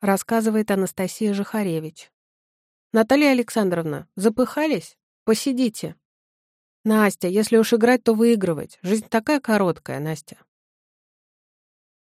рассказывает Анастасия Жихаревич. «Наталья Александровна, запыхались? Посидите». «Настя, если уж играть, то выигрывать. Жизнь такая короткая, Настя».